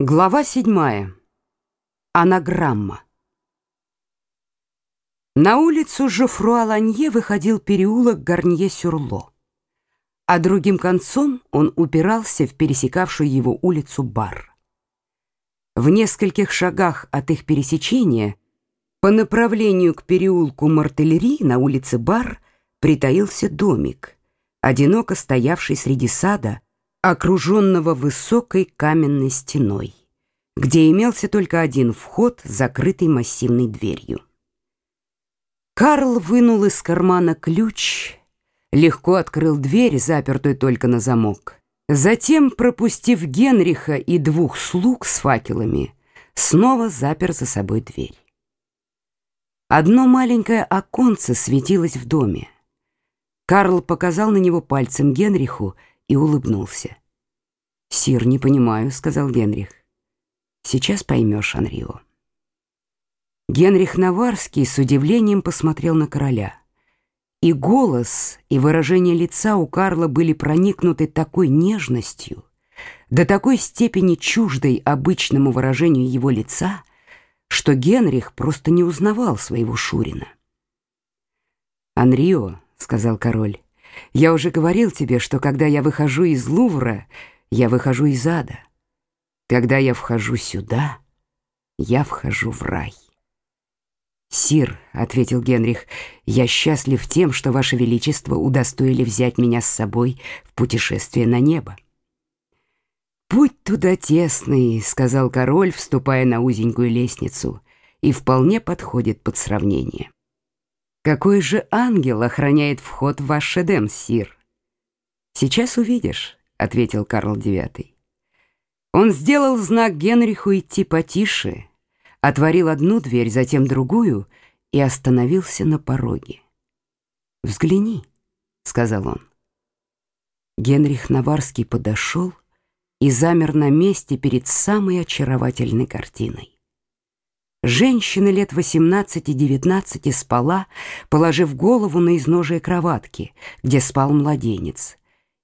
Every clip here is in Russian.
Глава седьмая. Анаграмма. На улицу Жофруа-Ланье выходил переулок Гарнье-Сюрло, а другим концом он упирался в пересекавшую его улицу Бар. В нескольких шагах от их пересечения по направлению к переулку Мартелери на улице Бар притаился домик, одиноко стоявший среди сада, окруженного высокой каменной стеной, где имелся только один вход, закрытый массивной дверью. Карл вынул из кармана ключ, легко открыл дверь, запертую только на замок. Затем, пропустив Генриха и двух слуг с факелами, снова запер за собой дверь. Одно маленькое оконце светилось в доме. Карл показал на него пальцем Генриху и улыбнулся. «Сир, не понимаю», — сказал Генрих. «Сейчас поймешь, Анрио». Генрих Наварский с удивлением посмотрел на короля. И голос, и выражение лица у Карла были проникнуты такой нежностью, до такой степени чуждой обычному выражению его лица, что Генрих просто не узнавал своего Шурина. «Анрио», — сказал король, я уже говорил тебе, что когда я выхожу из Лувра, я выхожу из ада. Когда я вхожу сюда, я вхожу в рай. «Сир», — ответил Генрих, — «я счастлив тем, что Ваше Величество удостоили взять меня с собой в путешествие на небо». «Путь туда тесный», — сказал король, вступая на узенькую лестницу, и вполне подходит под сравнение. Какой же ангел охраняет вход в ваш шедем, сир? Сейчас увидишь, ответил Карл IX. Он сделал знак Генриху идти потише, отворил одну дверь, затем другую и остановился на пороге. «Взгляни», — сказал он. Генрих Наварский подошел и замер на месте перед самой очаровательной картиной. Женщина лет 18-19 спала, положив голову на изножие кроватки, где спал младенец,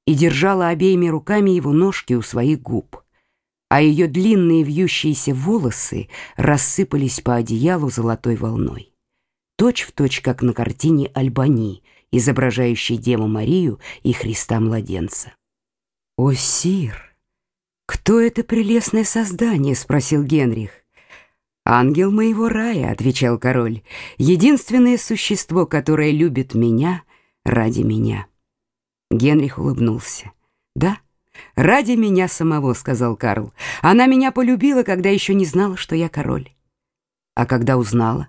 и держала обеими руками его ножки у своих губ, а ее длинные вьющиеся волосы рассыпались по одеялу золотой волной. Точь в точь, как на картине Альбани, изображающей Деву Марию и Христа-младенца. «О, сир! Кто это прелестное создание?» — спросил Генрих. «Ангел моего рая», — отвечал король, — «единственное существо, которое любит меня ради меня». Генрих улыбнулся. «Да, ради меня самого», — сказал Карл. «Она меня полюбила, когда еще не знала, что я король». «А когда узнала?»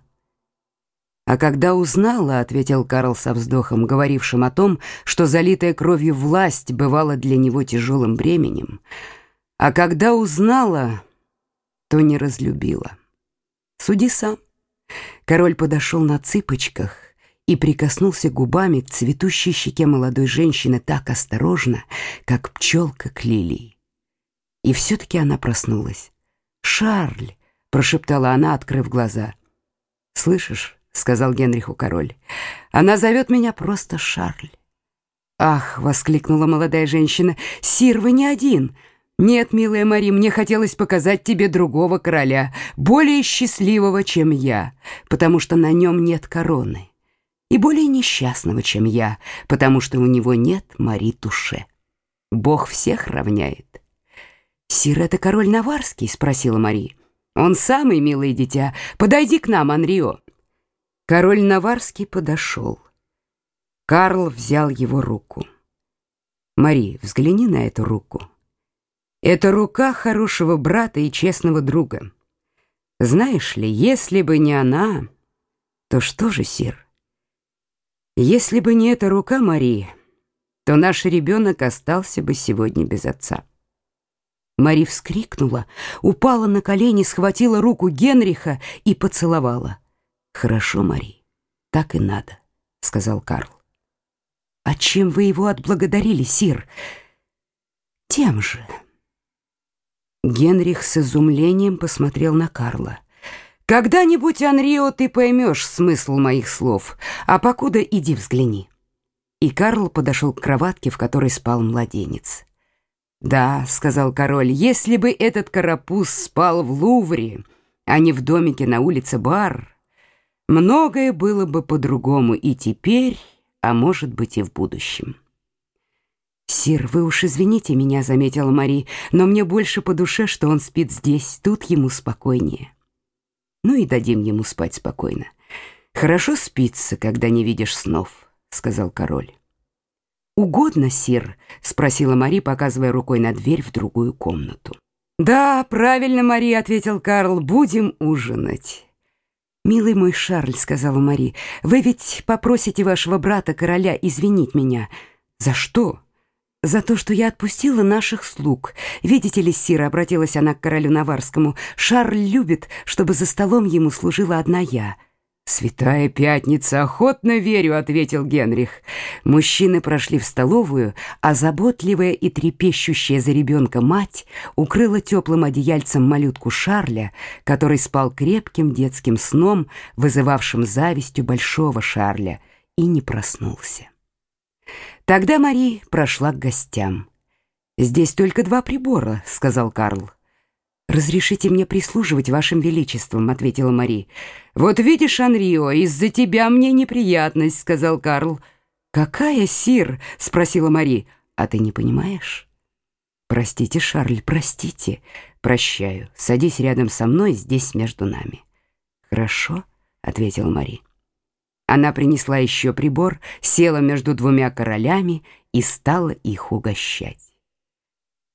«А когда узнала», — ответил Карл со вздохом, говорившим о том, что залитая кровью власть бывала для него тяжелым бременем, «а когда узнала, то не разлюбила». Суди сам. Король подошел на цыпочках и прикоснулся губами к цветущей щеке молодой женщины так осторожно, как пчелка к лилии. И все-таки она проснулась. «Шарль!» — прошептала она, открыв глаза. «Слышишь?» — сказал Генриху король. «Она зовет меня просто Шарль». «Ах!» — воскликнула молодая женщина. «Сир, вы не один!» Нет, милая Мари, мне хотелось показать тебе другого короля, более счастливого, чем я, потому что на нем нет короны, и более несчастного, чем я, потому что у него нет Мари Туше. Бог всех равняет. «Сир, это король Наварский?» — спросила Мари. «Он самый, милое дитя. Подойди к нам, Анрио». Король Наварский подошел. Карл взял его руку. «Мари, взгляни на эту руку». Это рука хорошего брата и честного друга. Знаешь ли, если бы не она, то что же, сир? Если бы не эта рука Марии, то наш ребенок остался бы сегодня без отца. Мари вскрикнула, упала на колени, схватила руку Генриха и поцеловала. «Хорошо, Мари, так и надо», — сказал Карл. «А чем вы его отблагодарили, сир?» «Тем же». Генрих с изумлением посмотрел на Карла. «Когда-нибудь, Анрио, ты поймешь смысл моих слов, а покуда иди взгляни». И Карл подошел к кроватке, в которой спал младенец. «Да», — сказал король, — «если бы этот карапуз спал в Лувре, а не в домике на улице Бар, многое было бы по-другому и теперь, а может быть и в будущем». «Сир, вы уж извините меня», — заметила Мари, «но мне больше по душе, что он спит здесь, тут ему спокойнее». «Ну и дадим ему спать спокойно. Хорошо спится, когда не видишь снов», — сказал король. «Угодно, сир?» — спросила Мари, показывая рукой на дверь в другую комнату. «Да, правильно, Мари», — ответил Карл, — «будем ужинать». «Милый мой Шарль», — сказала Мари, — «вы ведь попросите вашего брата-короля извинить меня». «За что?» «За то, что я отпустила наших слуг. Видите ли, сир, — обратилась она к королю Наварскому, — Шарль любит, чтобы за столом ему служила одна я». «Святая пятница, охотно верю», — ответил Генрих. Мужчины прошли в столовую, а заботливая и трепещущая за ребенка мать укрыла теплым одеяльцем малютку Шарля, который спал крепким детским сном, вызывавшим завистью большого Шарля, и не проснулся. Тогда Мари прошла к гостям. «Здесь только два прибора», — сказал Карл. «Разрешите мне прислуживать вашим величеством», — ответила Мари. «Вот видишь, Анрио, из-за тебя мне неприятность», — сказал Карл. «Какая, сир?» — спросила Мари. «А ты не понимаешь?» «Простите, Шарль, простите. Прощаю. Садись рядом со мной, здесь между нами». «Хорошо», — ответила Мари. Она принесла еще прибор, села между двумя королями и стала их угощать.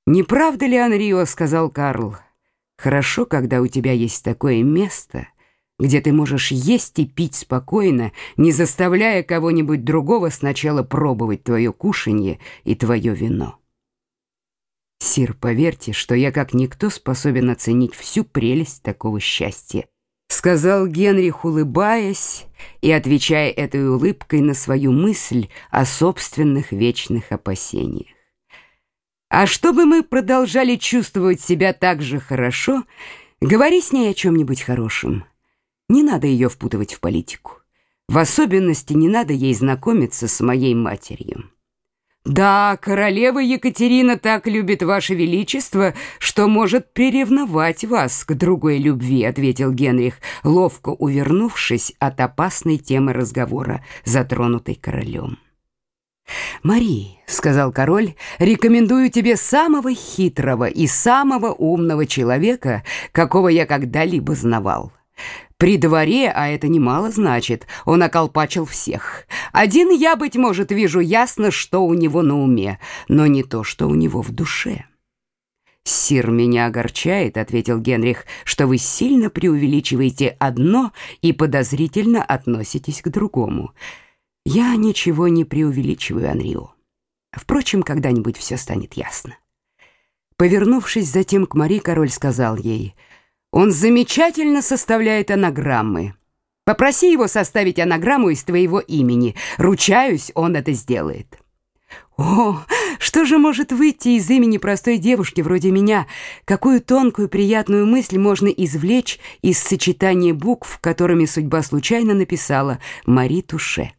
«Не правда ли, Анрио?» — сказал Карл. Хорошо, когда у тебя есть такое место, где ты можешь есть и пить спокойно, не заставляя кого-нибудь другого сначала пробовать твое кушанье и твое вино. Сир, поверьте, что я как никто способен оценить всю прелесть такого счастья, сказал Генрих, улыбаясь и отвечая этой улыбкой на свою мысль о собственных вечных опасениях. А чтобы мы продолжали чувствовать себя так же хорошо, говори с ней о чем-нибудь хорошем. Не надо ее впутывать в политику. В особенности не надо ей знакомиться с моей матерью. Да, королева Екатерина так любит ваше величество, что может приревновать вас к другой любви, ответил Генрих, ловко увернувшись от опасной темы разговора, затронутой королем. «Мари», — сказал король, — «рекомендую тебе самого хитрого и самого умного человека, какого я когда-либо знавал. При дворе, а это немало значит, он околпачил всех. Один я, быть может, вижу ясно, что у него на уме, но не то, что у него в душе». «Сир, меня огорчает», — ответил Генрих, «что вы сильно преувеличиваете одно и подозрительно относитесь к другому». Я ничего не преувеличиваю, Анрио. Впрочем, когда-нибудь все станет ясно. Повернувшись затем к Мари, король сказал ей, «Он замечательно составляет анаграммы. Попроси его составить анаграмму из твоего имени. Ручаюсь, он это сделает». «О, что же может выйти из имени простой девушки вроде меня? Какую тонкую приятную мысль можно извлечь из сочетания букв, которыми судьба случайно написала «Мари Туше»?»